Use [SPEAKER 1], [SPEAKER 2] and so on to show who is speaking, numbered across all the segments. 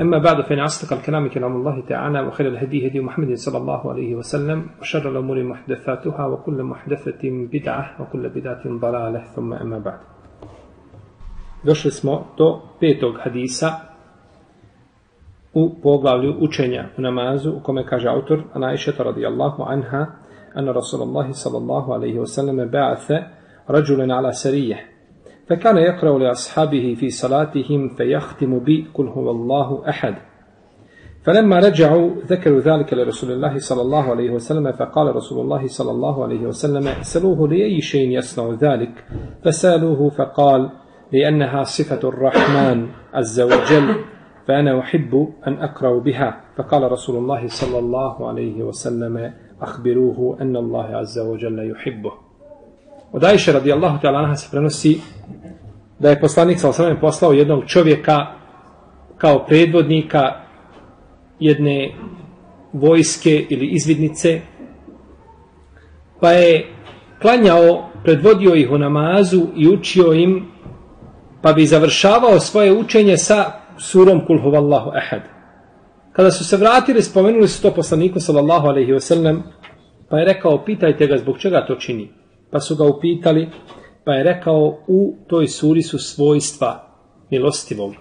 [SPEAKER 1] أما بعد فإن أصدق الكلام كلام الله تعالى وخير الهدي هدي محمد صلى الله عليه وسلم وشر الأمور محدثاتها وكل محدثة بدعة وكل بدعة ضلالة ثم أما بعد. Došli smo do petog hadisa u poglavlju učenja u namazu u kome kaže autor Anajšeta radijallahu anha أن رسول الله صلى الله عليه وسلم بعث رجلا على سرية فكان يقرأ لأصحابه في صلاتهم فيختم بي قل هو الله أحد. فلما رجعوا ذكروا ذلك لرسول الله صلى الله عليه وسلم فقال رسول الله صلى الله عليه وسلم سلوه لأي شيء يصنع ذلك؟ فسألوه فقال لأنها صفة الرحمن عز وجل فأنا أحب أن أقرأ بها. فقال رسول الله صلى الله عليه وسلم أخبروه أن الله عز وجل يحبه. Od Ajše radijallahu ta'ala anha se da je poslanik sa osvrame poslao jednog čovjeka kao predvodnika jedne vojske ili izvidnice pa je klanjao, predvodio ih u namazu i učio im pa bi završavao svoje učenje sa surom kul huvallahu ahad. Kada su se vratili, spomenuli su to poslaniku sallallahu alaihi wasallam, pa je rekao, pitajte ga zbog čega to čini. Pa su ga upitali, pa je rekao, u toj suri su svojstva milostivog.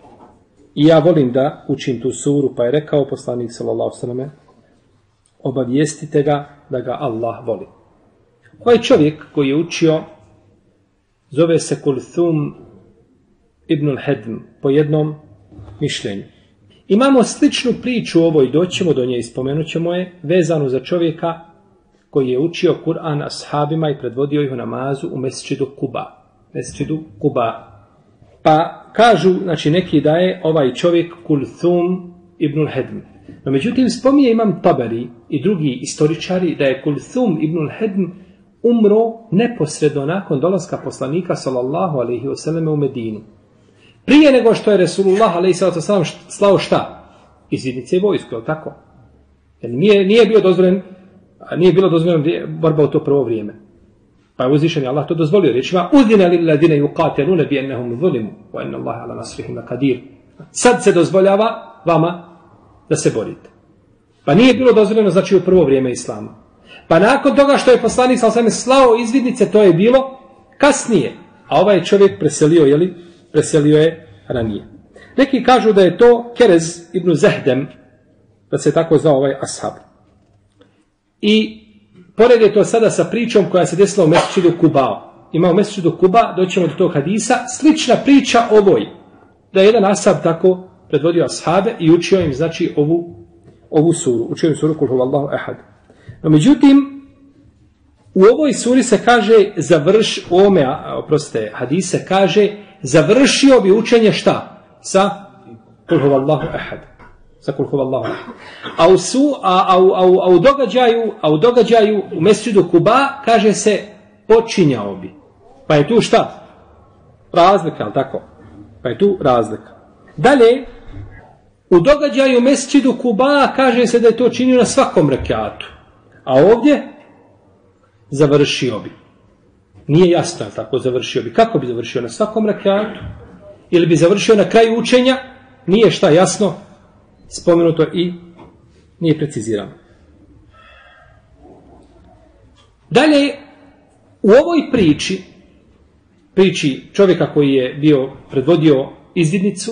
[SPEAKER 1] I ja volim da učim tu suru, pa je rekao poslanik sallallahu wasallam, obavijestite ga da ga Allah voli. Ovaj čovjek koji je učio, zove se Kulthum ibn al-Hedm, po jednom mišljenju. Imamo sličnu priču u ovoj, doćemo do nje i spomenut ćemo je, vezanu za čovjeka koji je učio Kur'an ashabima i predvodio ih u namazu u mesčidu Kuba. Mesčidu Kuba. Pa kažu, znači neki da je ovaj čovjek Kulthum ibn Hedm. No međutim, spominje imam Tabari i drugi istoričari da je Kulthum ibn Hedm umro neposredno nakon dolaska poslanika sallallahu alaihi wasallam u Medinu. Prije nego što je Resulullah a.s. slao šta? Izvidnice i vojsko, je tako? Jer nije, nije bio dozvoljen, nije bilo dozvoljeno borba u to prvo vrijeme. Pa je uzvišen Allah to dozvolio riječima Udine li ladine yuqatilune bi ennehum zulimu wa enna Allah ala nasrihim kadir. Sad se dozvoljava vama da se borite. Pa nije bilo dozvoljeno znači u prvo vrijeme Islama. Pa nakon toga što je poslanik sa osam slao izvidnice, to je bilo kasnije. A ovaj čovjek preselio, jeli, preselio je ranije. Neki kažu da je to Kerez ibn Zehdem, da se tako zvao ovaj ashab. I pored je to sada sa pričom koja se desila u Mesičidu Kubao. Ima u Mesičidu Kuba, doćemo do tog hadisa, slična priča ovoj. Da je jedan ashab tako predvodio ashabe i učio im, znači, ovu, ovu suru. Učio im suru Kulhu Allahu Ehad. No, međutim, u ovoj suri se kaže završ, ome, oprostite, hadise kaže završio bi učenje šta? Sa kul huvallahu ahad. Sa kul. A u, su, a, a, a, a, u događaju, a u događaju u mesčidu Kuba kaže se počinjao bi. Pa je tu šta? Razlika, ali tako? Pa je tu razlika. Dalje, u događaju u mesčidu Kuba kaže se da je to činio na svakom rekiatu. A ovdje završio bi. Nije jasno tako završio bi. Kako bi završio na svakom rakatu? Ili bi završio na kraju učenja? Nije šta jasno spomenuto i nije precizirano. Dalje, u ovoj priči, priči čovjeka koji je bio predvodio izvidnicu,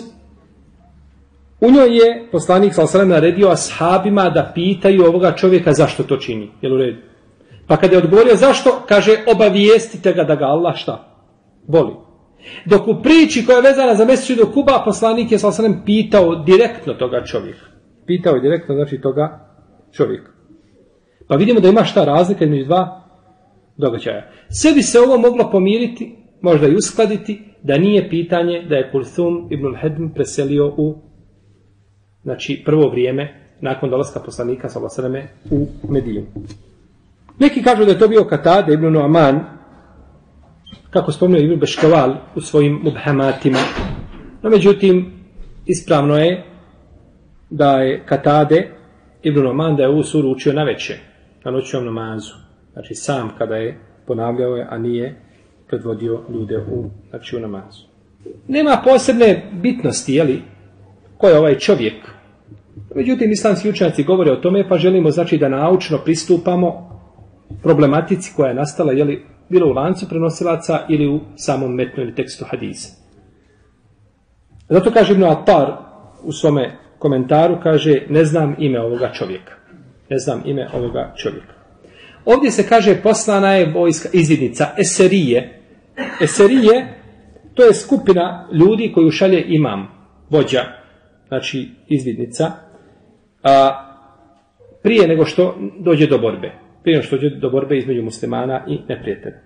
[SPEAKER 1] u njoj je poslanik sa naredio ashabima da pitaju ovoga čovjeka zašto to čini. Jel u redu? Pa kada je odgovorio zašto, kaže obavijestite ga da ga Allah šta? Voli. Dok u priči koja je vezana za mjesecu do Kuba, poslanik je sa osanem pitao direktno toga čovjeka. Pitao je direktno, znači, toga čovjeka. Pa vidimo da ima šta razlika između dva događaja. Sve bi se ovo moglo pomiriti, možda i uskladiti, da nije pitanje da je Kulthum ibn Hedm preselio u znači, prvo vrijeme nakon dolaska poslanika sa u Mediju. Neki kažu da je to bio Katade ibn Nu'man, kako spomnio Ibn Beškaval u svojim mubhamatima. No, međutim, ispravno je da je Katade Ibn Nu'man da je ovu suru učio na veće, na noćnom namazu. Znači, sam kada je ponavljao je, a nije predvodio ljude u, znači, u namazu. Nema posebne bitnosti, jeli, ko je ovaj čovjek. Međutim, islamski učenjaci govore o tome, pa želimo, znači, da naučno pristupamo problematici koja je nastala, jeli, bilo u lancu prenosilaca ili u samom metnu ili tekstu hadisa. Zato kaže Ibn Atar u svome komentaru, kaže, ne znam ime ovoga čovjeka. Ne znam ime ovoga čovjeka. Ovdje se kaže poslana je vojska izvidnica Eserije. Eserije to je skupina ljudi koju šalje imam, vođa, znači izvidnica, a, prije nego što dođe do borbe prije što dođe do borbe između muslimana i neprijatelja.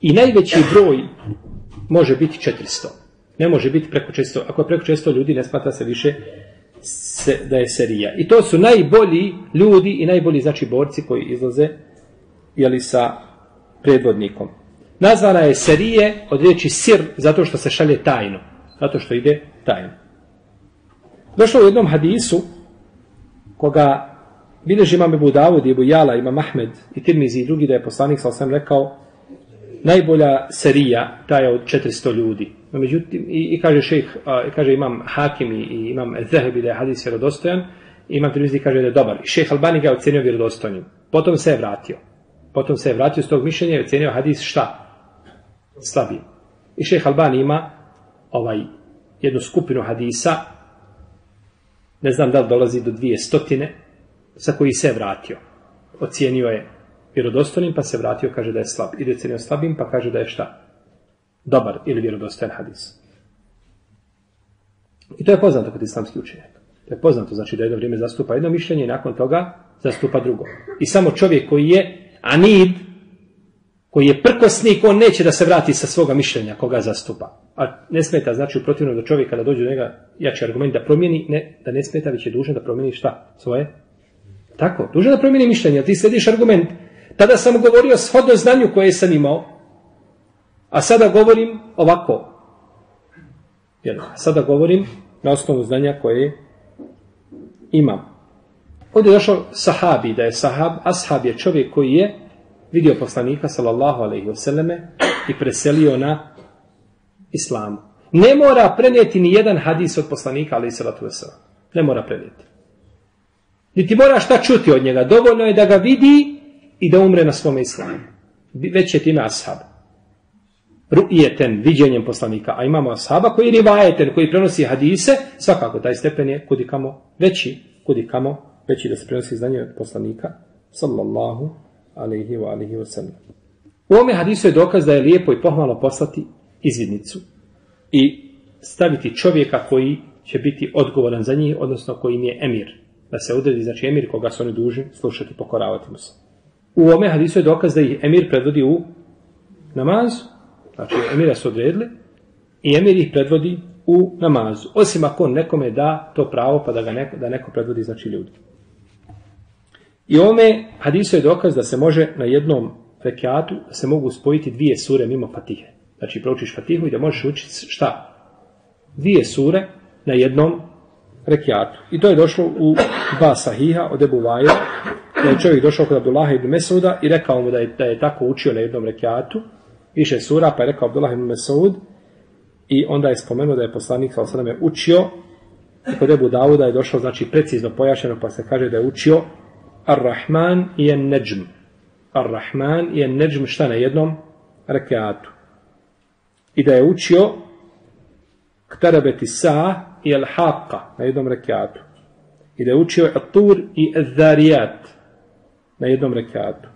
[SPEAKER 1] I najveći broj može biti 400. Ne može biti preko 400. Ako je preko 400 ljudi, ne smatra se više se, da je serija. I to su najbolji ljudi i najbolji znači borci koji izlaze jeli, sa predvodnikom. Nazvana je serije od riječi sir zato što se šalje tajno. Zato što ide tajno. Došlo u jednom hadisu koga Bileži imam Ebu Davud, Ebu Jala, ima Mahmed i Tirmizi i drugi da je poslanik sa osam rekao najbolja serija ta je od 400 ljudi. No, međutim, i, i kaže šejh, a, kaže imam Hakim i, i imam Zehebi da je hadis vjerodostojan, i imam Tirmizi kaže da je dobar. I šejh Albani ga je ocenio vjerodostojnim. Potom se je vratio. Potom se je vratio s tog mišljenja i ocenio hadis šta? Slabiji. I šejh Albani ima ovaj jednu skupinu hadisa, ne znam da li dolazi do dvije stotine, sa koji se vratio. Ocijenio je vjerodostojnim, pa se vratio, kaže da je slab. Ide ocenio slabim, pa kaže da je šta? Dobar ili vjerodostojan hadis. I to je poznato kod islamskih učenjaka. To je poznato, znači da jedno vrijeme zastupa jedno mišljenje i nakon toga zastupa drugo. I samo čovjek koji je anid, koji je prkosnik, on neće da se vrati sa svoga mišljenja koga zastupa. A ne smeta, znači protivno do čovjeka da dođe do njega jači argument da promijeni, ne, da ne smeta, već je dužan da promijeni šta? Svoje Tako, duže da promijeni mišljenje, ti slediš argument. Tada sam govorio shodno znanju koje sam imao, a sada govorim ovako. Jer sada govorim na osnovu znanja koje imam. Ovdje je došao sahabi, da je sahab, ashab je čovjek koji je vidio poslanika, sallallahu alaihi wasallame, i preselio na islamu. Ne mora prenijeti ni jedan hadis od poslanika, alaihi sallatu. Ne mora prenijeti. Niti mora šta čuti od njega. Dovoljno je da ga vidi i da umre na svom islamu. Već je time ashab. Ru'ijeten, viđenjem poslanika. A imamo ashaba koji je rivajeten, koji prenosi hadise. Svakako, taj stepen je kudikamo veći. Kudikamo veći da se prenosi znanje od poslanika. Sallallahu alaihi wa alaihi wa sallam. U ovome hadisu je dokaz da je lijepo i pohvalno poslati izvidnicu. I staviti čovjeka koji će biti odgovoran za njih, odnosno koji im je emir da se odredi, znači emir koga su oni duži slušati, pokoravati mu se. U ome hadisu je dokaz da ih emir predvodi u namazu, znači emira su odredili i emir ih predvodi u namazu. Osim ako nekome da to pravo pa da ga neko, da neko predvodi, znači ljudi. I ome hadisu je dokaz da se može na jednom rekiatu, da se mogu spojiti dvije sure mimo fatihe. Znači proučiš fatihu i da možeš učiti šta? Dvije sure na jednom rekiatu. I to je došlo u dva sahiha od Ebu Vaja, da je čovjek došao kod Abdullah ibn Mesuda i rekao mu da je, da je tako učio na jednom rekiatu, više sura, pa je rekao Abdullah ibn Mesud, i onda je spomenuo da je poslanik sa osadame učio, i kod Ebu Davuda je došlo, znači, precizno pojašeno, pa se kaže da je učio Ar-Rahman i En-Neđm. Ar-Rahman i En-Neđm šta na jednom rekiatu. I da je učio Ktarabeti sa i Al-Haqqa na jednom rekiatu. I da je učio At-Tur i Al-Zariyat na jednom rekiatu.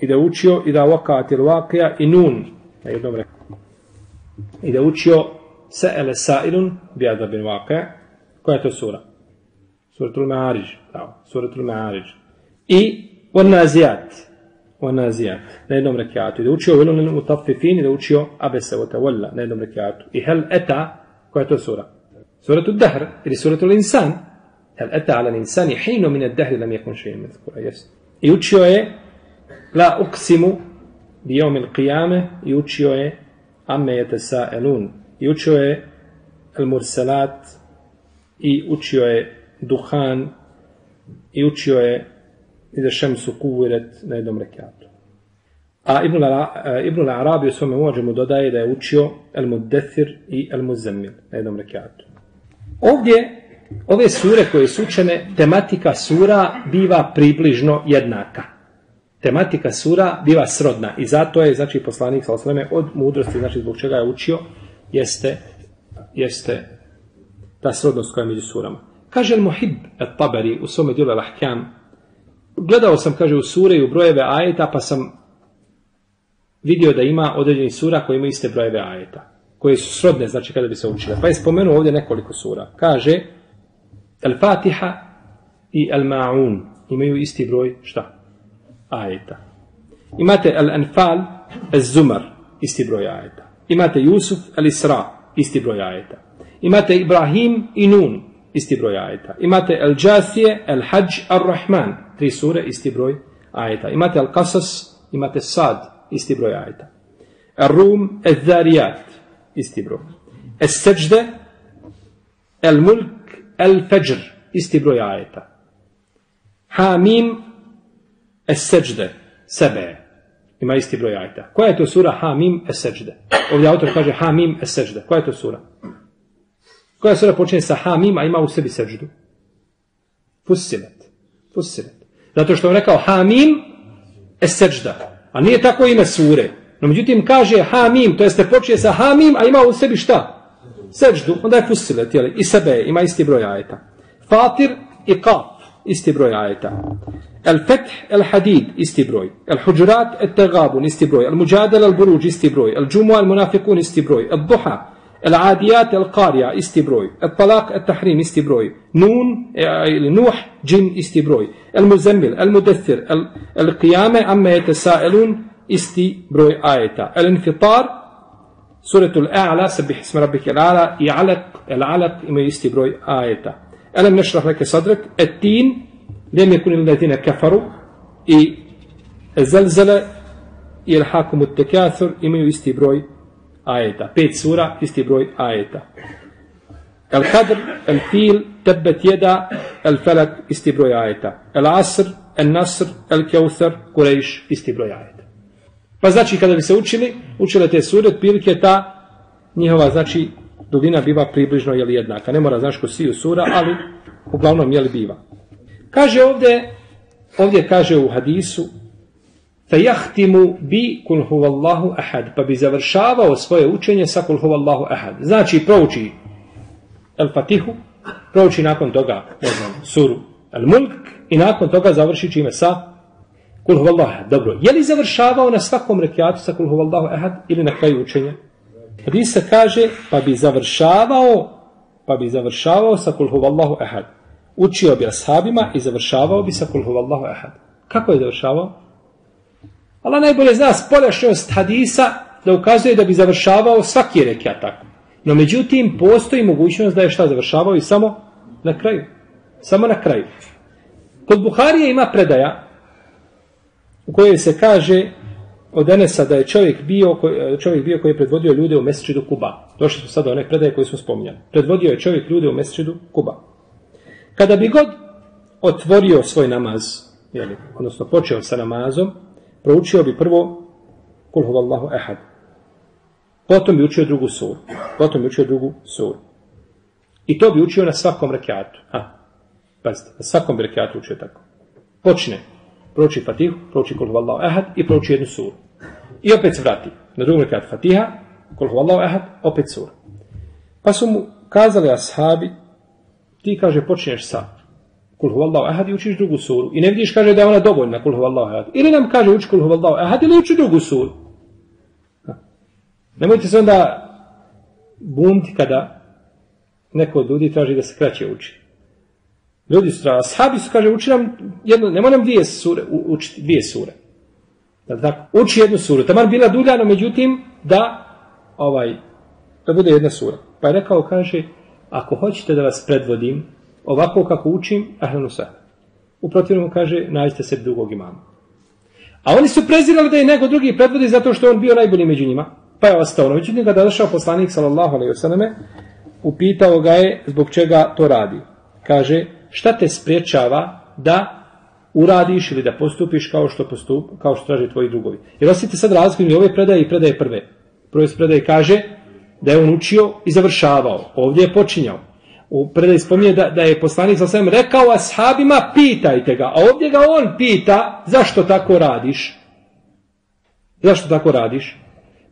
[SPEAKER 1] I da je učio i da Waqat il-Waqija i Nun na jednom rekiatu. I da je učio Sa'ele Sa'ilun bi Adabin Waqija. Koja je to sura? Suratul Ma'ariđ. Suratul Ma'ariđ. I Al-Nazijat. Al-Nazijat. Na jednom rekiatu. I da učio Vilun Mutafifin i da učio Abese Votawalla na jednom rekiatu. I Hel Eta. Koja je to sura? سورة الدهر إلى سورة الإنسان. هل أتى على الإنسان حين من الدهر؟ لم يكن شيئا مذكورا يس يوتشيو لا أقسم بيوم القيامة. يوتشيو أما يتساءلون. يوتشيو المرسلات. يوتشيو دخان. يوتشيو إذا الشمس قولت نايدوم ركعت A Ibn al-Arabi u svome uvođemu dodaje da je učio El-Muddathir i El-Muzemmil. Ovdje, ove sure koje su učene, tematika sura biva približno jednaka. Tematika sura biva srodna i zato je, znači, poslanik sa od mudrosti, znači, zbog čega je učio, jeste, jeste ta srodnost koja je među surama. Kaže Al-Muhib al-Tabari u svome dijelu Al-Ahkam, gledao sam, kaže, u sure i u brojeve ajeta, pa sam vidio da ima određeni sura koji imaju iste brojeve ajeta, koje su srodne, znači kada bi se učile. Pa je spomenuo ovdje nekoliko sura. Kaže, Al-Fatiha i Al-Ma'un imaju isti broj, šta? Ajeta. Imate Al-Anfal, Al-Zumar, isti broj ajeta. Imate Jusuf, Al-Isra, isti broj ajeta. Imate Ibrahim i Nun, isti broj ajeta. Imate Al-Jathije, Al-Hajj, Ar-Rahman, tri sure, isti broj ajeta. Imate Al-Qasas, imate Sad, isti broj ajeta. Ar-Rum, Al-Dhariyat, isti broj. Al-Sajde, Al-Mulk, Al-Fajr, isti broj ajeta. Hamim, Al-Sajde, sebe, ima isti broj ajeta. Koja je to sura Hamim, Al-Sajde? Ovdje autor kaže Hamim, Al-Sajde. Koja je to sura? Koja sura počinje sa Hamim, a ima u sebi seždu? Fusilet. Fusilet. Zato što on rekao Hamim, Al-Sajda. A nije tako ime sure. No međutim kaže Hamim, to jeste počinje sa Hamim, a ima u sebi šta? Seždu, onda je Fusilet, jeli? I sebe, ima isti broj ajeta. Fatir i Qaf, isti broj ajeta. El Feth, El Hadid, isti broj. El Hujurat, El Tegabun, isti broj. El Mujadal, El Buruđ, isti broj. El Džumua, El Munafikun, isti broj. El Duha, El Adijat, El Qarija, isti broj. El Talak, El Tahrim, isti broj. Nun, ili Nuh, Džin, isti broj. El Muzemmil, El Mudethir, El, Qiyame, Amme Yetesaelun, isti broj ajeta. El Infitar, Suratul A'la, Sabih isma rabbike al-A'la, i Alaq, El Alaq, imaju isti broj ajeta. Elem nešrah leke sadrek, Et Tin, لم يكن الذين كفروا i zelzele i el hakumu tekathur imaju isti broj ajeta. Pet sura, isti broj ajeta. El kadr, el fil, tebet jeda, el felak, isti broj ajeta. El asr, el nasr, el kjauthar, kurejš, isti broj ajeta. Pa znači kada bi se učili, učile te sure, otprilike ta njihova, znači, dubina biva približno jeli jednaka. Ne mora znaš ko siju sura, ali uglavnom jeli biva. Kaže ovdje, ovdje kaže u hadisu, fejahtimu bi kul huvallahu ahad, pa bi završavao svoje učenje sa kul huvallahu ahad. Znači, prouči el fatihu, prouči nakon toga, ne znam, suru el mulk, i nakon toga završi čime sa kul huvallahu. Dobro, je li završavao na svakom rekiatu sa kul huvallahu ahad ili na kraju učenja? Hadis se kaže, pa bi završavao, pa bi završavao sa kul huvallahu ahad učio bi ashabima i završavao bi sa kul huvallahu ahad. Kako je završavao? Allah najbolje zna spoljašnjost hadisa da ukazuje da bi završavao svaki rekiat tako. No međutim, postoji mogućnost da je šta završavao i samo na kraju. Samo na kraju. Kod Buharije ima predaja u kojoj se kaže od Enesa da je čovjek bio, čovjek bio koji je predvodio ljude u mesečidu Kuba. Došli smo sada do one predaje koje smo spominjali. Predvodio je čovjek ljude u mesečidu Kuba. Kada bi god otvorio svoj namaz, jeli, odnosno počeo sa namazom, proučio bi prvo kul huvallahu ehad. Potom bi učio drugu suru. Potom bi učio drugu suru. I to bi učio na svakom rekiatu. Ha. Pazite, na svakom bi rekiatu učio tako. Počne. Prouči fatihu, prouči kul huvallahu ehad i prouči jednu suru. I opet se vrati. Na drugom rekiatu fatiha, kul huvallahu ehad, opet sura. Pa su mu kazali ashabi, ti kaže počneš sa kul huvallahu ahad i učiš drugu suru. I ne vidiš kaže da je ona dovoljna kul huvallahu ahad. Ili nam kaže uči kul huvallahu ahad ili uči drugu suru. Nemojte se onda bumti kada neko od ljudi traži da se kraće uči. Ljudi su traži, sahabi su kaže uči nam jedno, ne moram dvije sure, učiti dvije sure. Tako, uči jednu suru. Tamar bila dulja, no međutim da ovaj, da bude jedna sura. Pa je rekao, kaže, ako hoćete da vas predvodim, ovako kako učim, ahlenu sa. U protivnom kaže, nađite se drugog imama. A oni su prezirali da je neko drugi predvodi zato što je on bio najbolji među njima. Pa je ostao. No, međutim, kada došao poslanik, sallallahu alaihi upitao ga je zbog čega to radi. Kaže, šta te spriječava da uradiš ili da postupiš kao što postup, kao što traže tvoji drugovi. Jer osjetite sad razliku ove predaje i predaje prve. Prve predaje kaže da je on učio i završavao. Ovdje je počinjao. U predaj spominje da, da je poslanik sa svem rekao ashabima pitajte ga. A ovdje ga on pita zašto tako radiš. Zašto tako radiš?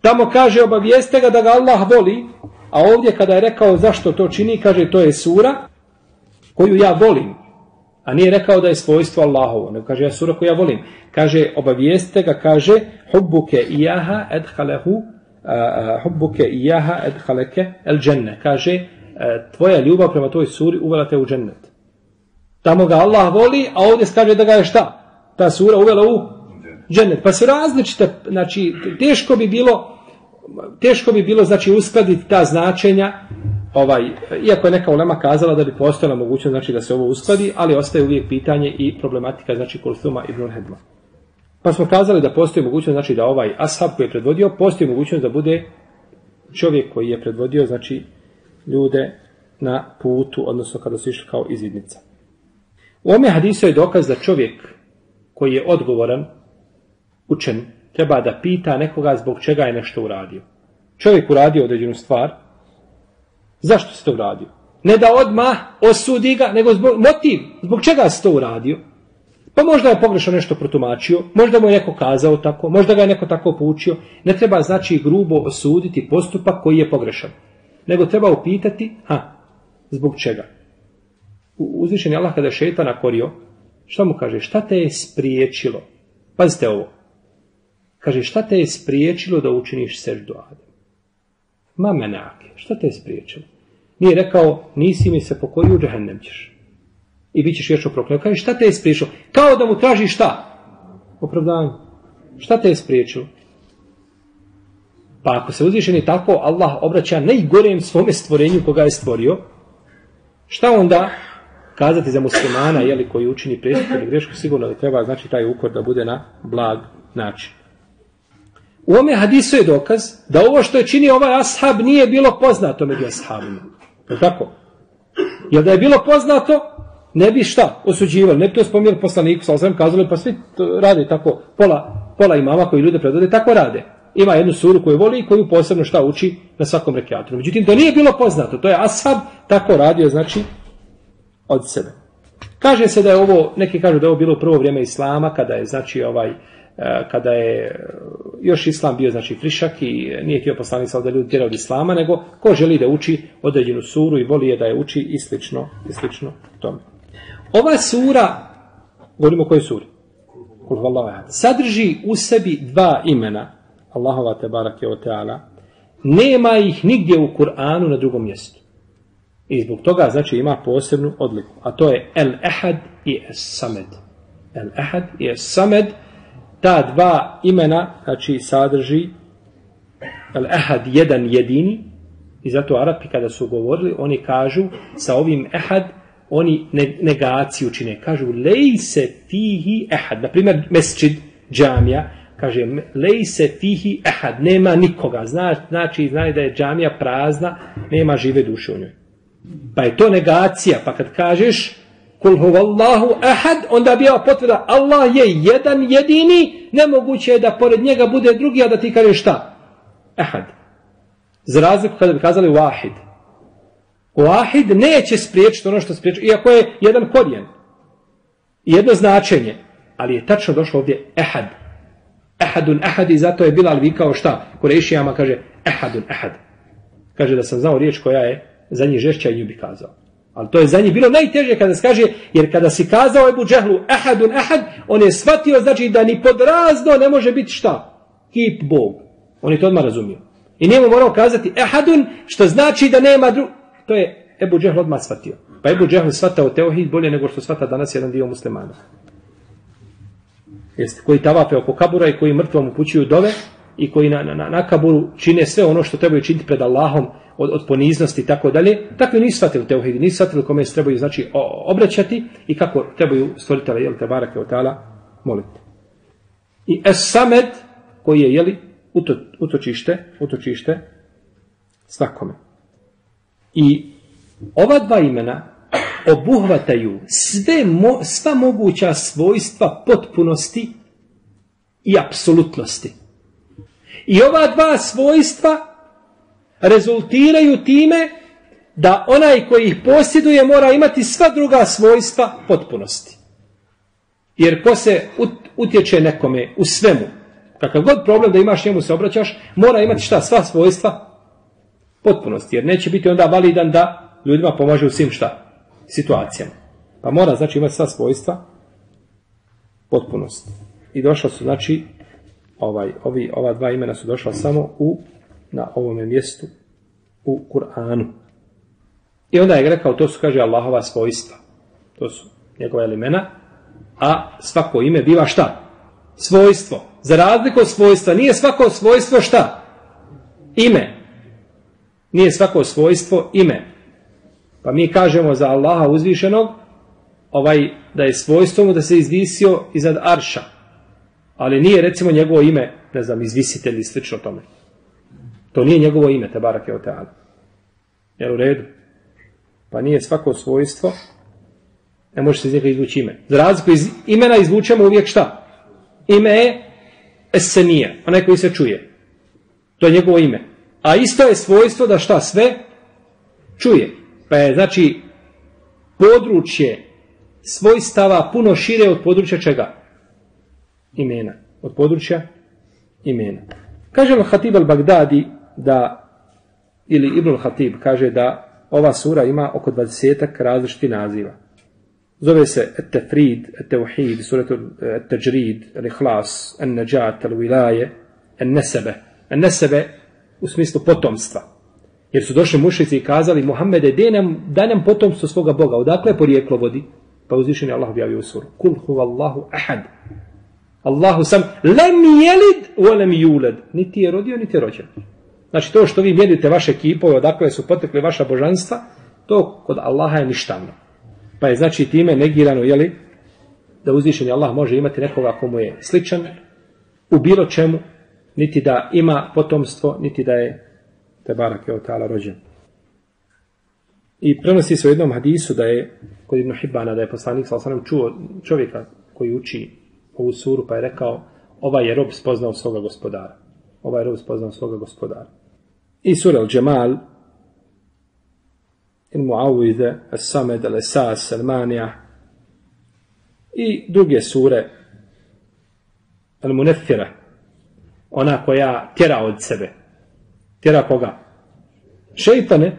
[SPEAKER 1] Tamo kaže obavijeste ga da ga Allah voli. A ovdje kada je rekao zašto to čini, kaže to je sura koju ja volim. A nije rekao da je svojstvo Allahovo. Nego kaže ja sura koju ja volim. Kaže obavijeste ga, kaže hubbuke ijaha edhalehu hubbuke ijaha edhaleke el dženne. Kaže tvoja ljubav prema toj suri uvela te u džennet. Tamo ga Allah voli, a ovdje kaže da ga je šta? Ta sura uvela u džennet. Pa su različite, znači teško bi bilo teško bi bilo znači uskladiti ta značenja ovaj, iako je neka ulema kazala da bi postojala mogućnost znači da se ovo uskladi, ali ostaje uvijek pitanje i problematika znači Kulthuma ibn Hedma. Pa smo kazali da postoji mogućnost znači da ovaj ashab koji je predvodio, postoji mogućnost da bude čovjek koji je predvodio znači ljude na putu, odnosno kada su išli kao izidnica. U ome hadisu je dokaz da čovjek koji je odgovoran, učen, treba da pita nekoga zbog čega je nešto uradio. Čovjek uradio određenu stvar, zašto se to uradio? Ne da odmah osudi ga, nego zbog, motiv, zbog čega se to uradio? Pa možda je pogrešno nešto protumačio, možda mu je neko kazao tako, možda ga je neko tako poučio. Ne treba znači grubo osuditi postupak koji je pogrešan. Nego treba upitati, ha, zbog čega? Uzvišen je Allah kada je šeitana korio, šta mu kaže? Šta te je spriječilo? Pazite ovo. Kaže, šta te je spriječilo da učiniš seždu Adem? Ma menake, šta te je spriječilo? Nije rekao, nisi mi se pokorio, u džahennem ćeš. I bit ćeš još oprokljeno. Kaže, šta te je spriječilo? Kao da mu traži šta? Opravdanje. Šta te je spriječilo? Pa ako se uzvišeni tako, Allah obraća najgorem svome stvorenju koga je stvorio, šta onda kazati za muslimana, jeli, koji učini prestup ili grešku, sigurno da treba, znači, taj ukor da bude na blag način. U ome hadisu je dokaz da ovo što je činio ovaj ashab nije bilo poznato među ashabima. Tako? Jer da je bilo poznato, ne bi šta osuđivali, ne bi to spominjali poslaniku, sa osvijem kazali, pa svi rade tako, pola, pola imama koji ljude predvode, tako rade. Ima jednu suru koju voli i koju posebno šta uči na svakom rekiatu. Međutim, to nije bilo poznato, to je ashab tako radio, znači, od sebe. Kaže se da je ovo, neki kažu da je ovo bilo prvo vrijeme Islama, kada je, znači, ovaj, kada je još islam bio znači frišak i nije htio poslanik sa da ljudi tjera od islama, nego ko želi da uči određenu suru i voli je da je uči i slično, i slično tome. Ova sura, govorimo o kojoj suri? Sadrži u sebi dva imena, Allahova te barake o teala, nema ih nigdje u Kur'anu na drugom mjestu. I zbog toga, znači, ima posebnu odliku. A to je El-Ehad i Es-Samed. El-Ehad i Es-Samed, ta dva imena, znači, sadrži el-ehad jedan jedini, i zato Arapi kada su govorili, oni kažu, sa ovim ehad, oni negaciju čine. Kažu, lej se fihi ehad. Naprimjer, mesčid, džamija, kaže, lej se fihi ehad, nema nikoga. Znači, znači da je džamija prazna, nema žive duše u njoj. Pa je to negacija, pa kad kažeš, Kul huvallahu ahad, onda bila potvrda Allah je jedan jedini, nemoguće je da pored njega bude drugi, a da ti kažeš šta? Ahad. Za razliku kada bi kazali wahid. Wahid neće spriječiti ono što spriječi, iako je jedan korijen. Jedno značenje. Ali je tačno došlo ovdje ehad. Ehadun ehad i zato je Bilal vikao šta? Kurešijama kaže ehadun ehad. Kaže da sam znao riječ koja je za njih žešća i nju bi kazao. Ali to je za njih bilo najteže kada se kaže, jer kada si kazao Ebu Džehlu ehadun ehad, on je shvatio znači da ni pod razno ne može biti šta? Kip Bog. On je to odmah razumio. I njemu morao kazati ehadun, što znači da nema dru... To je Ebu Džehl odmah shvatio. Pa Ebu Džehl shvatao teohid bolje nego što shvata danas jedan dio muslimana. Jeste, koji tavape oko kabura i koji mrtvom upućuju dove i koji na, na, na kaburu čine sve ono što trebaju činiti pred Allahom od, od poniznosti i tako dalje, takvi nisu shvatili teuhid, nisu shvatili kome se trebaju znači, obraćati i kako trebaju stvoritele, jel te barake od tala, moliti. i Es-Samed, koji je, jeli, uto, utočište, utočište svakome. I ova dva imena obuhvataju sve mo, sva moguća svojstva potpunosti i apsolutnosti. I ova dva svojstva rezultiraju time da onaj koji ih posjeduje mora imati sva druga svojstva potpunosti. Jer ko se utječe nekome u svemu, kakav god problem da imaš njemu se obraćaš, mora imati šta? Sva svojstva potpunosti. Jer neće biti onda validan da ljudima pomaže u svim šta? Situacijama. Pa mora znači imati sva svojstva potpunosti. I došla su znači ovaj, ovi, ova dva imena su došla samo u na ovome mjestu u Kur'anu. I onda je rekao, to su, kaže, Allahova svojstva. To su njegove imena. A svako ime biva šta? Svojstvo. Za razliku od svojstva, nije svako svojstvo šta? Ime. Nije svako svojstvo ime. Pa mi kažemo za Allaha uzvišenog, ovaj, da je svojstvo mu da se izvisio iznad arša. Ali nije recimo njegovo ime, ne znam, izvisitelj i slično tome. To nije njegovo ime, te barak je otean. Jel u redu? Pa nije svako svojstvo, ne može se iz njega izvući ime. Za razliku iz imena izvučemo uvijek šta? Ime je esenija, onaj koji se čuje. To je njegovo ime. A isto je svojstvo da šta sve čuje. Pa je znači područje svojstava puno šire od područja čega? Imena. Od područja imena. Kaže Al-Hatib al-Bagdadi da, ili Ibn Hatib kaže da ova sura ima oko 20 različiti naziva. Zove se At-Tafrid, At-Tawhid, Surat At-Tajrid, Al-Ikhlas, An-Najat, Al-Wilaje, An-Nesebe. An-Nesebe u smislu potomstva. Jer su došli mušici i kazali Muhammede, daj nam, daj nam potomstvo svoga Boga. Odakle porijeklo vodi? Pa uzvišen je Allah objavio u suru. Kul huvallahu ahad. Allahu sam lem jelid u lem juled. Niti je rodio, niti je rođen. Znači to što vi mjerite vaše kipove, odakle su potekli vaša božanstva, to kod Allaha je ništavno. Pa je znači time negirano, jeli, da uzvišeni Allah može imati nekoga komu je sličan u bilo čemu, niti da ima potomstvo, niti da je te barak je otala rođen. I prenosi se u jednom hadisu da je kod Ibn Hibana, da je poslanik sa čuo čovjeka koji uči ovu suru, pa je rekao, ovaj je rob spoznao svoga gospodara. Ovaj rob spoznao svoga gospodara. I sura Al-Jamal, il Muawide, As-Samed, Al-Esas, Al-Manija i druge sure Al-Munefira, ona koja tjera od sebe. Tjera koga? Šeitane,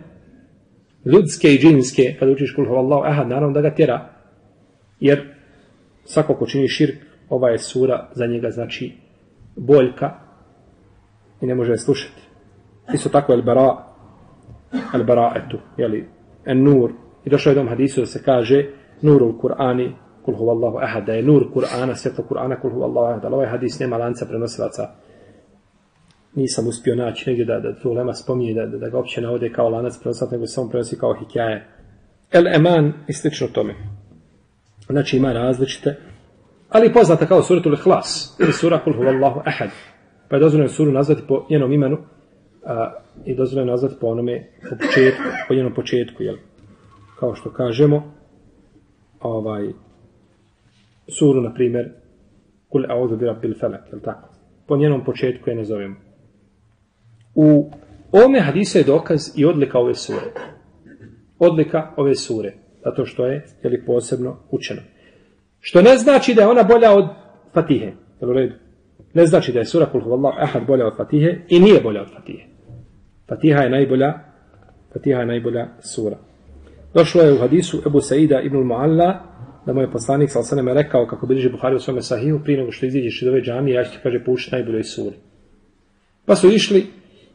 [SPEAKER 1] ljudske i džinske, kada učiš kulhu Allahu ahad, naravno da ga tjera. Jer svako ko čini širk, ova je sura za njega znači boljka i ne može je slušati. Isto tako el bara el bara etu, jeli, en nur. I došao je jednom hadisu da se kaže nuru u Kur'ani, kul hu Allahu ahad, da je nur Kur'ana, svjetlo Kur'ana, kul hu Allahu ahad. Ali ovaj hadis nema lanca prenosilaca. Nisam uspio naći negdje da, da tu lema spominje, da, da, ga opće navode kao lanac prenosilaca, nego samo prenosi kao hikjaje. El eman i slično tome. Znači ima različite ali poznata kao suratul Ihlas ili sura kul huvallahu ahad. Pa je dozvoljeno suru nazvati po njenom imenu a, i dozvoljeno nazvati po onome po početku, po njenom početku, jel? Kao što kažemo, ovaj, suru, na primjer, kul a'udhu bi rabbil falak, jel tako? Po njenom početku je nazovemo. U ome hadisa je dokaz i odlika ove sure. Odlika ove sure, zato što je, jel, posebno učeno. Što ne znači da je ona bolja od Fatihe. Jel u redu? Ne znači da je sura Kul Huvallahu Ahad bolja od Fatihe i nije bolja od Fatihe. Fatiha je najbolja Fatiha je najbolja sura. Došlo je u hadisu Ebu Saida ibn Mu'alla da mu je poslanik sa osanem rekao kako bilježi Buhari u svome sahihu prije nego što iziđeš iz ove džamije ja ću ti kaže poučiti najboljoj suri. Pa su išli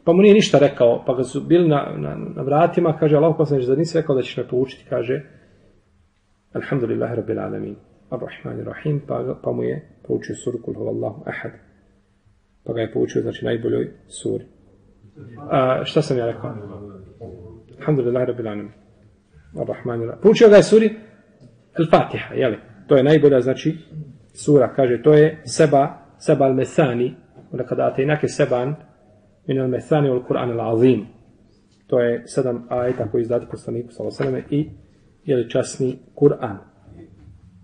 [SPEAKER 1] pa mu nije ništa rekao pa ga su bili na, na, na vratima kaže Allah poslanik da nisi rekao da ćeš me poučiti kaže Alhamdulillahi Rabbil Alamin. Ar-Rahman Rahim, pa, pa mu je poučio suru Kul Huvallahu Ahad. Pa ga je poučio, znači, najboljoj suri. A, šta sam ja rekao? Alhamdulillah, Rabbil Alam. Ar-Rahman Rahim. Poučio ga je suri Al-Fatiha, jeli? To je najbolja, znači, sura, kaže, to je seba seba al methani, kada atejnake seban, min al methani ul Kur'an al azim. To je sedam ajeta koji izdati poslaniku sallallahu i je časni Kur'an.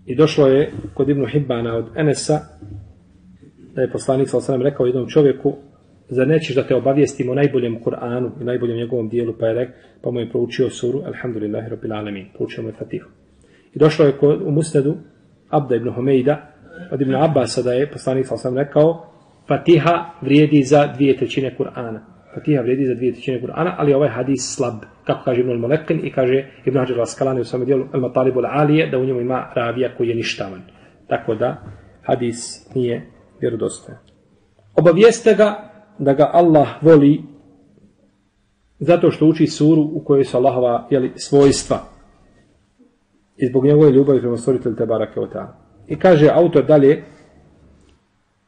[SPEAKER 1] I došlo je kod Ibnu Hibbana od Enesa da je poslanik sallallahu rekao jednom čovjeku zar nećeš da te obavijestimo o najboljem Kur'anu i najboljem njegovom dijelu, pa je rekao, pa mu je proučio suru, alhamdulillahi rabbil alamin, proučio mu je Fatihu. I došlo je kod, u Musnedu Abda ibn Humeida, od Ibn Abbasa da je poslanik sam rekao, Fatiha vrijedi za dvije trećine Kur'ana. Fatiha vrijedi za dvije trećine Kur'ana, ali ovaj hadis slab, kako kaže Ibn al i kaže Ibn Hađar al u svome dijelu al-Matalibu al-Alije, da u njemu ima ravija koji je ništavan. Tako da hadis nije vjerodostojan. Obavijeste ga da ga Allah voli zato što uči suru u kojoj su Allahova jeli, svojstva i zbog njegove ljubavi prema stvoritelju te barake I kaže autor dalje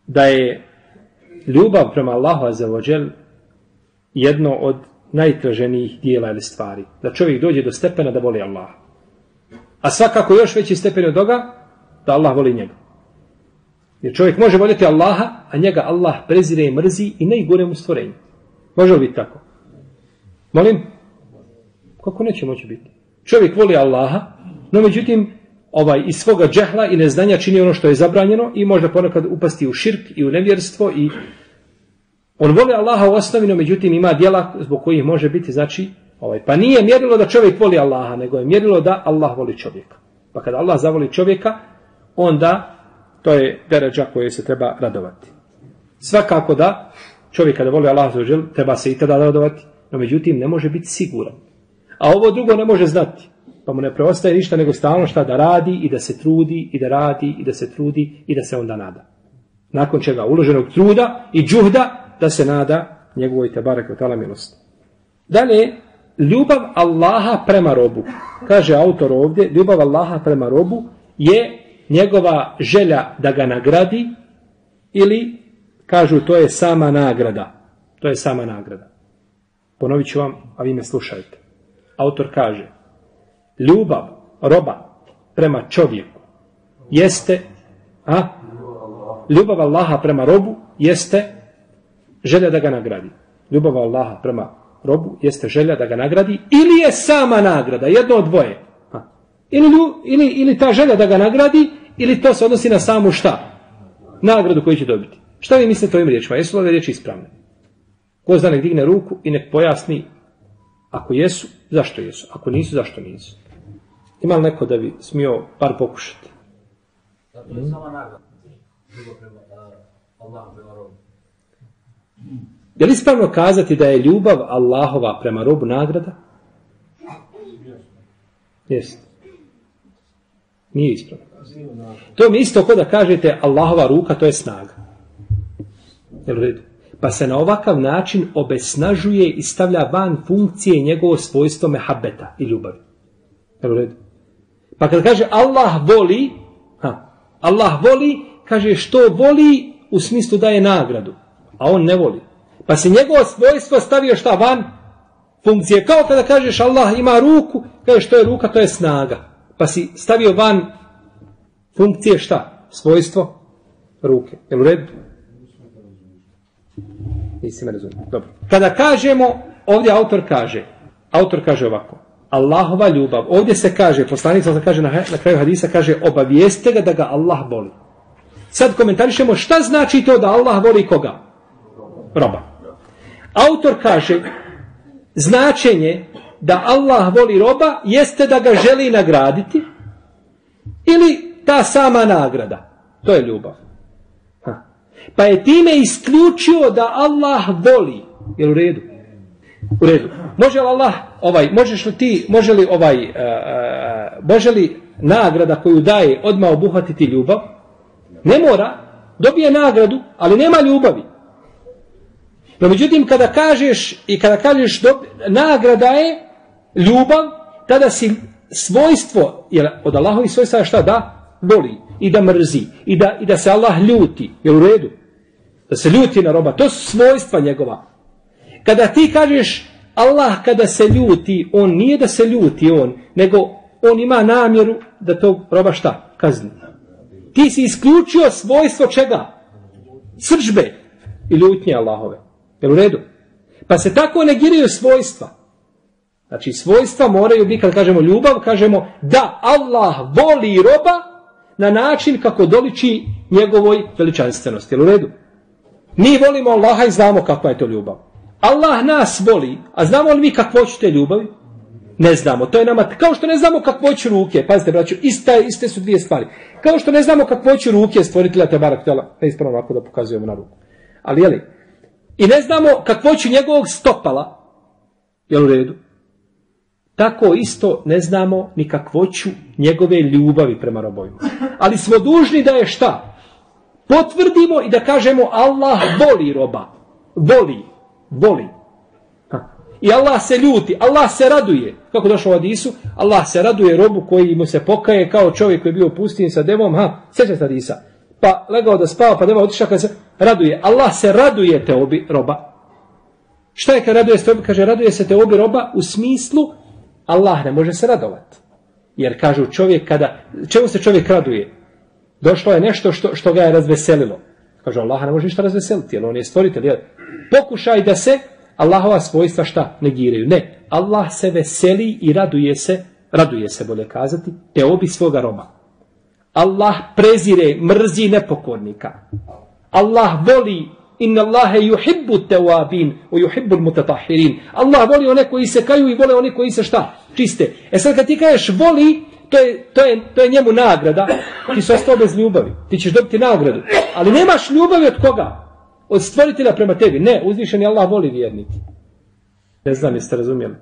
[SPEAKER 1] da je ljubav prema Allahu azzawajal jedno od najtraženijih dijela ili stvari. Da čovjek dođe do stepena da voli Allah. A svakako još veći stepen od toga da Allah voli njega. Jer čovjek može voljeti Allaha, a njega Allah prezire i mrzi i najgore mu stvorenju. Može li biti tako? Molim? Kako neće moći biti? Čovjek voli Allaha, no međutim, ovaj, iz svoga džehla i neznanja čini ono što je zabranjeno i može ponekad upasti u širk i u nevjerstvo i on voli Allaha u osnovi, no međutim ima djela zbog kojih može biti, znači, ovaj, pa nije mjerilo da čovjek voli Allaha, nego je mjerilo da Allah voli čovjeka. Pa kada Allah zavoli čovjeka, onda to je deređa koje se treba radovati. Svakako da čovjek kada voli Allah treba se i tada radovati, no međutim ne može biti siguran. A ovo drugo ne može znati. Pa mu ne preostaje ništa nego stalno šta da radi i da se trudi i da radi i da se trudi i da se onda nada. Nakon čega uloženog truda i džuhda da se nada njegovoj tebarek tala milosti. Dalje, ljubav Allaha prema robu. Kaže autor ovdje, ljubav Allaha prema robu je njegova želja da ga nagradi ili kažu to je sama nagrada. To je sama nagrada. Ponovit ću vam, a vi me slušajte. Autor kaže, ljubav roba prema čovjeku jeste, a? Ljubav Allaha prema robu jeste želja da ga nagradi. Ljubav Allaha prema robu jeste želja da ga nagradi ili je sama nagrada, jedno od dvoje. Ili, ili, ili ta želja da ga nagradi, ili to se odnosi na samu šta? Nagradu koju će dobiti. Šta vi mislite ovim riječima? Jesu li ove riječi ispravne? Ko zna nek digne ruku i nek pojasni ako jesu, zašto jesu? Ako nisu, zašto nisu? Ima li neko da bi smio par pokušati?
[SPEAKER 2] To je sama nagrada.
[SPEAKER 1] Je li ispravno kazati da je ljubav Allahova prema robu nagrada? Jeste. Nije ispravno. To mi isto kod da kažete Allahova ruka, to je snaga. Pa se na ovakav način obesnažuje i stavlja van funkcije njegovo svojstvo mehabeta i ljubavi. Pa kad kaže Allah voli, ha, Allah voli, kaže što voli u smislu daje nagradu, a on ne voli. Pa se njegovo svojstvo stavio šta van? Funkcije. Kao kada kažeš Allah ima ruku, kaže što je ruka, to je snaga pa si stavio van funkcije šta? Svojstvo ruke. Jel u redu? Nisi me razumio. Dobro. Kada kažemo, ovdje autor kaže, autor kaže ovako, Allahova ljubav, ovdje se kaže, poslanik se kaže na, na kraju hadisa, kaže, obavijeste ga da ga Allah voli. Sad komentarišemo šta znači to da Allah voli koga? Roba. Autor kaže, značenje da Allah voli roba jeste da ga želi nagraditi ili ta sama nagrada. To je ljubav. Pa je time isključio da Allah voli. Jel u redu? U redu. Može li Allah, ovaj, možeš li ti, može li ovaj, uh, može li nagrada koju daje odmah obuhvatiti ljubav? Ne mora, dobije nagradu, ali nema ljubavi. No međutim, kada kažeš i kada kažeš nagrada je ljubav, tada si svojstvo, jer od Allahovi svojstva šta da? Voli i da mrzi i da, i da se Allah ljuti, je u redu? Da se ljuti na roba, to su svojstva njegova. Kada ti kažeš Allah kada se ljuti, on nije da se ljuti on, nego on ima namjeru da to roba šta? Kazni. Ti si isključio svojstvo čega? sržbe i ljutnje Allahove. Jel u redu? Pa se tako negiraju svojstva. Znači svojstva moraju biti, kad kažemo ljubav, kažemo da Allah voli roba na način kako doliči njegovoj veličanstvenosti. Jel u redu? Mi volimo Allaha i znamo kakva je to ljubav. Allah nas voli, a znamo li mi kakvoću te ljubavi? Ne znamo. To je nama, kao što ne znamo kakvoću ruke, pazite braću, iste, iste su dvije stvari. Kao što ne znamo kakvoću ruke stvoritelja te barak tela, ne ispravno ovako da pokazujemo na ruku. Ali jeli? I ne znamo kakvoću njegovog stopala, jel u redu? Tako isto ne znamo ni kakvoću njegove ljubavi prema robovima. Ali smo dužni da je šta? Potvrdimo i da kažemo Allah voli roba. Voli. Voli. Ha. I Allah se ljuti, Allah se raduje. Kako došlo u Adisu? Allah se raduje robu koji mu se pokaje kao čovjek koji je bio u pustinji sa devom. Ha, sjeća se Adisa. Pa legao da spava, pa deva otišao kad se raduje. Allah se raduje te obi roba. Šta je kad raduje se? Kaže, raduje se te obi roba u smislu Allah ne može se radovati. Jer kažu čovjek kada, čemu se čovjek raduje? Došlo je nešto što, što ga je razveselilo. Kažu Allah ne može ništa razveseliti, jer on je stvoritelj. Jer pokušaj da se Allahova svojstva šta negiraju. Ne, Allah se veseli i raduje se, raduje se bolje kazati, te obi svoga roba. Allah prezire, mrzi nepokornika. Allah voli Inna Allahe yuhibbu tawabin u yuhibbu mutatahirin. Allah voli one koji se kaju i vole one koji se šta? Čiste. E sad kad ti kažeš voli, to je, to je, to je njemu nagrada. Ti si ostao bez ljubavi. Ti ćeš dobiti nagradu. Ali nemaš ljubavi od koga? Od stvoritelja prema tebi. Ne, uzvišeni Allah voli vjernike. Ne znam, jeste razumijeli?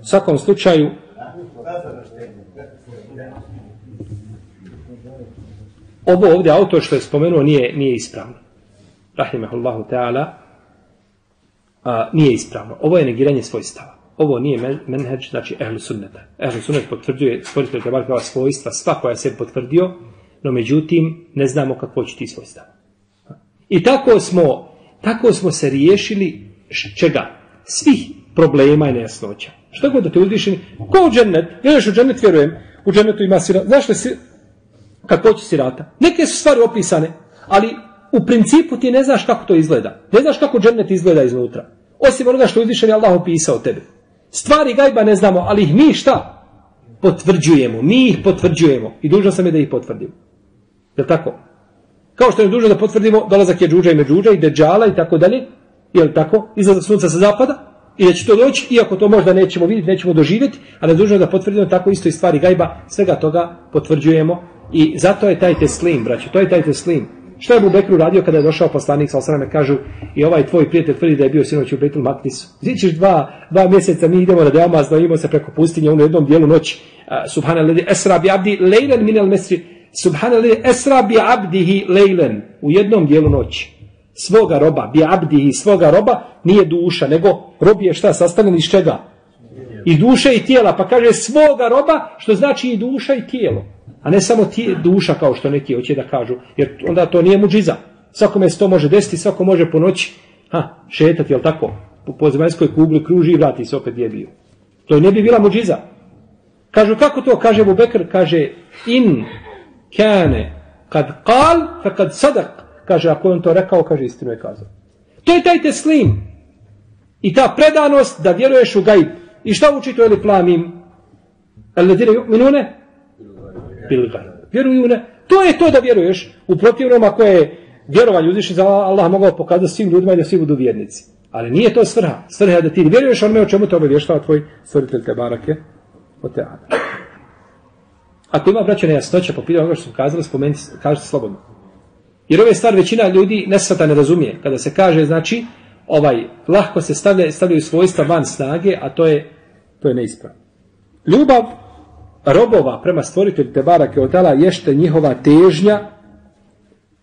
[SPEAKER 1] U svakom slučaju, ovo ovdje autor što je spomenuo nije, nije ispravno. Rahimahullahu ta'ala nije ispravno. Ovo je negiranje svojstava. Ovo nije menheđ, znači ehlu sunneta. Ehlu sunnet potvrđuje stvoritelj te barkava svojstva, sva koja se potvrdio, no međutim ne znamo kako će ti svojstava. I tako smo, tako smo se riješili čega? Svih problema i nejasnoća. Što god da te uzvišeni? Ko u džennet? U džennet, vjerujem. U džennetu ima sira. Znaš li si, kakvoću sirata. Neke su stvari opisane, ali u principu ti ne znaš kako to izgleda. Ne znaš kako džennet izgleda iznutra. Osim onoga što uzvišen je Allah opisao tebe. Stvari gajba ne znamo, ali ih mi šta? Potvrđujemo. Mi ih potvrđujemo. I dužno sam je da ih potvrdim. Je tako? Kao što je dužno da potvrdimo dolazak je džuđa i međuđa i deđala i tako dalje. Je li tako? Izlazak sunca sa zapada. I da će to doći, iako to možda nećemo vidjeti, nećemo doživjeti, ali dužno da potvrdimo tako isto i stvari gajba. Svega toga potvrđujemo I zato je taj teslim, braćo, to je taj teslim. Što je Bubekru radio kada je došao poslanik sa osrame, kažu, i ovaj tvoj prijatelj tvrdi da je bio sinoć u Betul Maknisu. Zićeš dva, dva mjeseca, mi idemo na Deoma, znajimo se preko pustinje, u jednom dijelu noći, uh, subhana ledi, esra bi abdi, lejlen minel mesri, subhana ledi, esra bi abdihi lejlen, u jednom dijelu noći. Svoga roba, bi abdihi, svoga roba, nije duša, nego rob je šta, sastavljen iz čega? I duše i tijela, pa kaže svoga roba, što znači i duša i tijelo. A ne samo ti duša kao što neki hoće da kažu. Jer onda to nije muđiza. Svakome se to može desiti, svako može po noći ha, šetati, jel tako? Po, po zemaljskoj kugli kruži i vrati se opet gdje je bio. To ne bi bila muđiza. Kažu, kako to kaže Abu Bekr? Kaže, in kane kad kal, fa kad sadak. Kaže, ako on to rekao, kaže, istinu je kazao. To je taj teslim. I ta predanost da vjeruješ u gajb. I šta uči to ili plamim? Alladine ju'minune? bilgaj. Vjeruju ne. To je to da vjeruješ. U protivnom ako je vjerovanje uzviši za Allah mogao pokazati svim ljudima da svi budu vjernici. Ali nije to svrha. Svrha je da ti vjeruješ onome o čemu te obavještava tvoj stvoritelj te barake o teatru. Ako ima braća nejasnoća po pitanju onoga što su kazali, spomenuti, kažete slobodno. Jer ove stvari većina ljudi nesvata ne razumije. Kada se kaže, znači, ovaj, lahko se stavlja, stavljaju svojstva van snage, a to je, to je neispravno. Ljubav robova prema stvoritelju Tebara Keotala ješte njihova težnja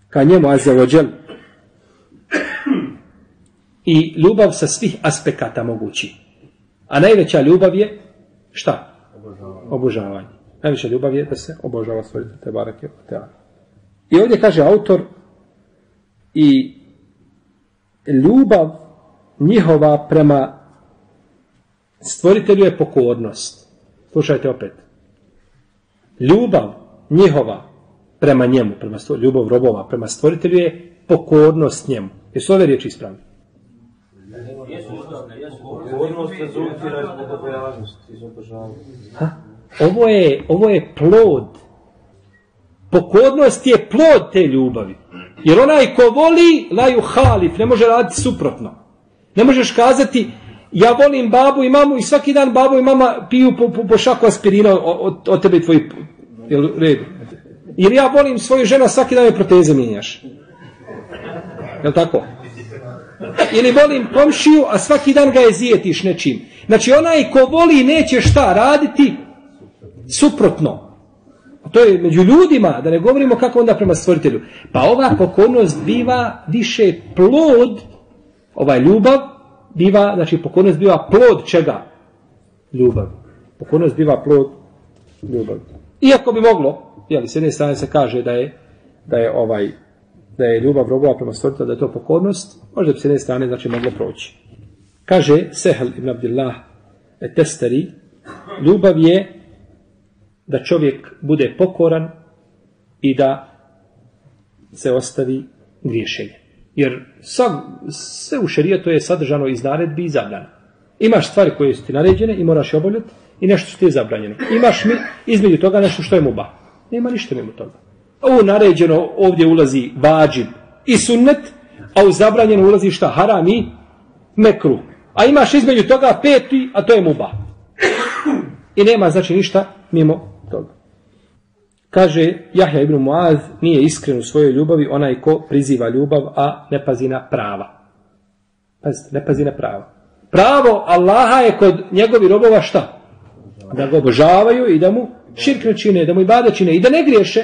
[SPEAKER 1] ka njemu azevođel i ljubav sa svih aspekata mogući. A najveća ljubav je šta? Obožavanje. obožavanje. Najveća ljubav je da se obožava stvoritelj Tebara Keotala. I ovdje kaže autor i ljubav njihova prema stvoritelju je pokornost. Slušajte opet ljubav njihova prema njemu, prema stvor, ljubav robova prema stvoritelju je pokornost njemu. Jesu ove riječi ispravne? Ovo je, ovo je plod. Pokornost je plod te ljubavi. Jer onaj ko voli, laju halif, ne može raditi suprotno. Ne možeš kazati, ja volim babu i mamu i svaki dan babu i mama piju po, po, po šaku aspirina od, od tebe i tvoji jel, redu. Jer ja volim svoju ženu, svaki dan je proteze mijenjaš. Jel tako? Ili volim komšiju, a svaki dan ga je zijetiš nečim. Znači onaj ko voli neće šta raditi suprotno. To je među ljudima, da ne govorimo kako onda prema stvoritelju. Pa ova pokornost biva više plod, ovaj ljubav, biva, znači pokornost biva plod čega? Ljubav. Pokornost biva plod ljubav. Iako bi moglo, jeli, s jedne strane se kaže da je, da je ovaj, da je ljubav robova prema stvoritelju, da je to pokornost, možda bi s jedne strane znači moglo proći. Kaže Sehel ibn Abdillah Testari, ljubav je da čovjek bude pokoran i da se ostavi griješenje. Jer sad, sve u šerijetu je sadržano iz naredbi i zabrana. Imaš stvari koje su ti naređene i moraš je oboljeti i nešto što ti je zabranjeno. Imaš mi između toga nešto što je muba. Nema ništa mimo toga. Ovo naređeno ovdje ulazi vađib i sunnet, a u zabranjeno ulazi šta? Haram i mekru. A imaš između toga peti, a to je muba. I nema znači ništa mimo. Kaže Jahja ibn Muaz nije iskren u svojoj ljubavi onaj ko priziva ljubav, a ne pazi na prava. Pazite, ne pazi na prava. Pravo Allaha je kod njegovi robova šta? Da ga obožavaju i da mu širk ne čine, da mu i bade čine i da ne griješe.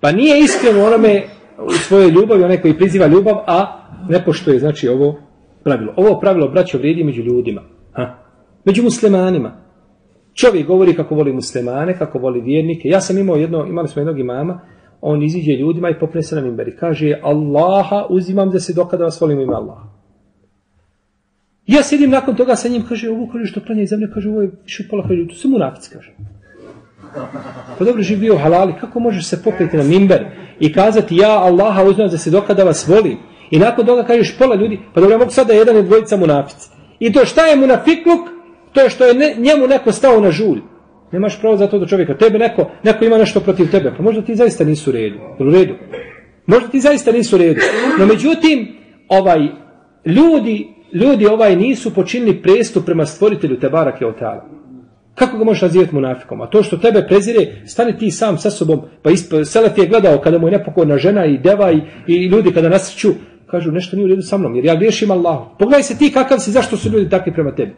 [SPEAKER 1] Pa nije iskren u onome u svojoj ljubavi, onaj koji priziva ljubav, a ne poštuje, znači, ovo pravilo. Ovo pravilo, braćo, vrijedi među ljudima. Ha? Među muslimanima. Čovjek govori kako voli muslimane, kako voli vjernike. Ja sam imao jedno, imali smo jednog imama, on iziđe ljudima i popne se na i kaže Allaha uzimam da se dokada vas volim ime Allaha. Ja sjedim nakon toga sa njim, kaže, ovo kaže što klanja iz zemlje, kaže, ovo je više od pola, kaže, to se munafic, kaže. Pa dobro, živ bio halali, kako možeš se pokriti na mimber i kazati, ja Allaha uzimam da se dokada vas volim. I nakon toga kažeš pola ljudi, pa dobro, ja mogu sada jedan i dvojica munafic. I to šta je munafikluk? To je što je ne, njemu neko stao na žulj. Nemaš pravo za to do čovjeka. Tebe neko, neko ima nešto protiv tebe. Pa možda ti zaista nisu u redu. U redu. Možda ti zaista nisu u redu. No međutim, ovaj, ljudi, ljudi ovaj nisu počinili prestup prema stvoritelju Tebarake Otala. Kako ga možeš nazivati munafikom? A to što tebe prezire, stani ti sam sa sobom, pa isp... Selef je gledao kada mu je nepokorna žena i deva i, i ljudi kada nasreću, kažu nešto nije u redu sa mnom, jer ja griješim Allahu. Pogledaj se ti kakav si, zašto su ljudi takvi prema tebi.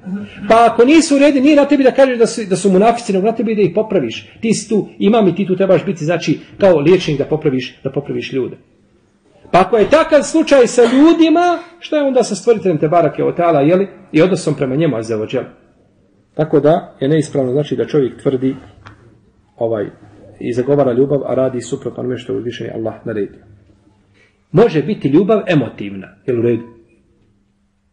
[SPEAKER 1] Pa ako nisu u redu, nije na tebi da kažeš da su, da su munafici, nego na tebi da ih popraviš. Ti si tu, imam i ti tu trebaš biti, znači, kao liječnik da popraviš, da popraviš ljude. Pa ako je takav slučaj sa ljudima, šta je onda sa stvoriteljem te barake od tala, jeli? I odnosom prema njemu, a za Tako da je neispravno znači da čovjek tvrdi ovaj i zagovara ljubav, a radi suprotno onome što je Allah naredio. Može biti ljubav emotivna, jel u redu?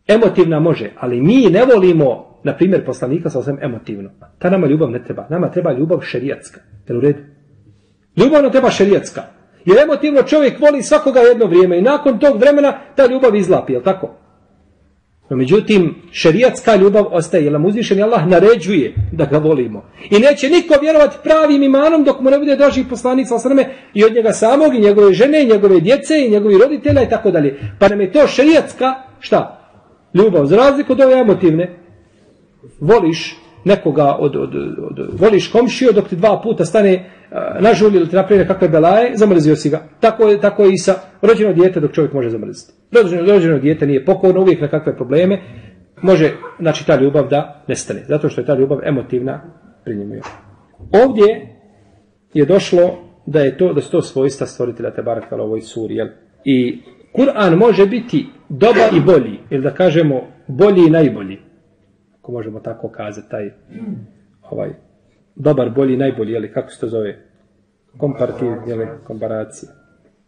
[SPEAKER 1] Emotivna može, ali mi ne volimo, na primjer, poslanika sa osvijem emotivno. Ta nama ljubav ne treba. Nama treba ljubav šerijatska. Jel u redu? Ljubav nam treba šerijatska. Jer emotivno čovjek voli svakoga jedno vrijeme i nakon tog vremena ta ljubav izlapi, jel tako? No, međutim, šerijatska ljubav ostaje, jer nam uzvišeni Allah naređuje da ga volimo. I neće niko vjerovati pravim imanom dok mu ne bude draži poslanik sa osrme i od njega samog, i njegove žene, i njegove djece, i njegovi roditelja i tako dalje. Pa nam je to šerijatska, šta? Ljubav. Za razliku od ove emotivne, voliš nekoga od, od, od, voliš komšiju dok ti dva puta stane na žulj ili ti napravi kakve belaje, zamrzio si ga. Tako je, tako je i sa rođeno dijete dok čovjek može zamrziti. Rođeno, rođeno dijete nije pokorno, uvijek na kakve probleme, može, znači, ta ljubav da nestane. Zato što je ta ljubav emotivna pri njemu. Ovdje je došlo da je to, da su to svojstva stvoritelja te barakala ovoj suri, jel? I Kur'an može biti dobar i bolji, ili da kažemo bolji i najbolji. Ako možemo tako kazati, taj ovaj dobar, bolji, najbolji, jeli, kako se to zove? Komparativ, jeli, komparacija.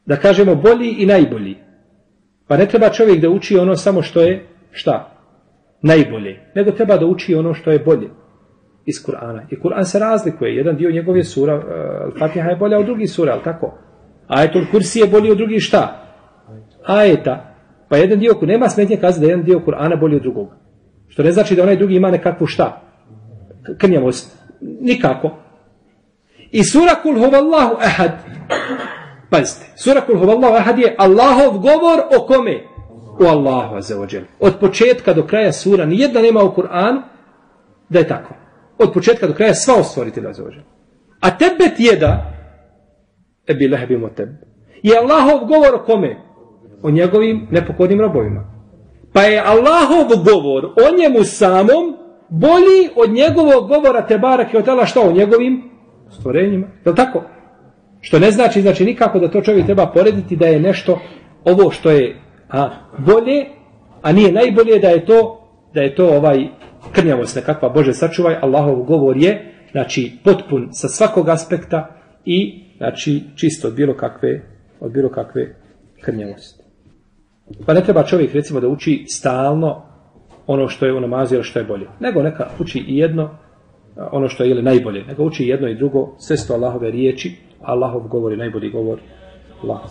[SPEAKER 1] Da kažemo bolji i najbolji. Pa ne treba čovjek da uči ono samo što je, šta? Najbolje. Nego treba da uči ono što je bolje. iz Kur'ana. I Kur'an se razlikuje. Jedan dio njegove sura, uh, Fatiha je bolja od drugih sura, ali tako? Ajetul Kursi je bolji od drugih šta? Ajeta. Pa jedan dio, nema smetnje kazati da je jedan dio Kur'ana bolji od drugog. Što ne znači da onaj drugi ima nekakvu šta? Krnjavost. Nikako. I sura Kul huvallahu ahad. Pazite, sura Kul huvallahu ahad je Allahov govor o kome? U Allahu azzawajal. Od početka do kraja sura, nijedna nema u Kur'anu da je tako. Od početka do kraja sva ostvoritelja azzawajal. A tebet jeda ebi lehebi moteb. Je Allahov govor o kome? O njegovim nepokodnim robovima. Pa je Allahov govor o njemu samom bolji od njegovog govora te barake od što o njegovim stvorenjima. Je tako? Što ne znači, znači nikako da to čovjek treba porediti da je nešto ovo što je a, bolje, a nije najbolje da je to da je to ovaj krnjavost nekakva, Bože sačuvaj, Allahov govor je znači potpun sa svakog aspekta i znači čisto od bilo kakve od bilo kakve krnjavosti. Pa ne treba čovjek recimo da uči stalno ono što je u namazu ili što je bolje. Nego neka uči i jedno ono što je ili najbolje. Nego uči jedno i drugo, sve sto Allahove riječi, Allahov govor je najbolji govor. Allah.